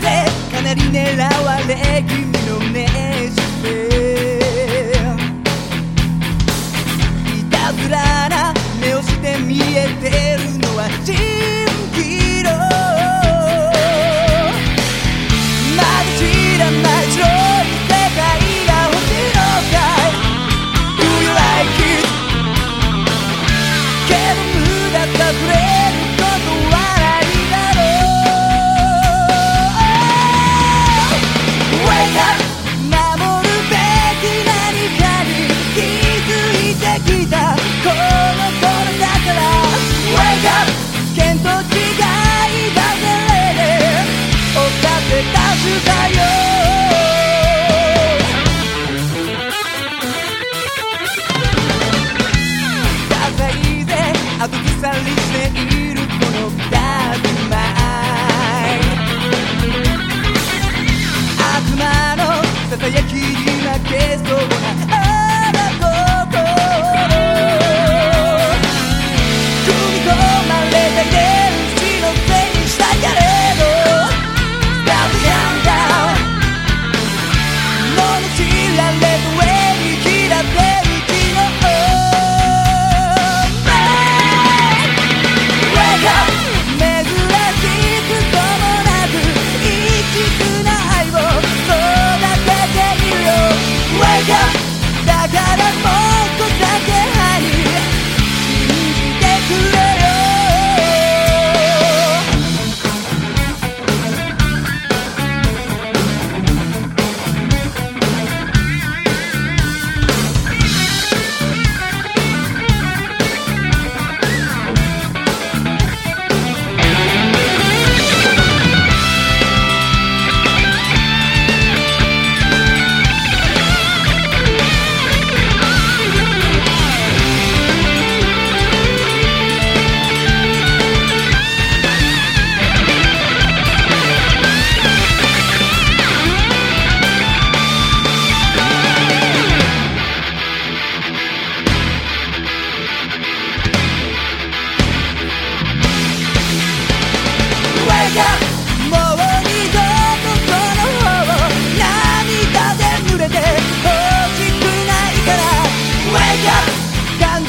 かなり狙われ君の名じめいたずら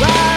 Bye.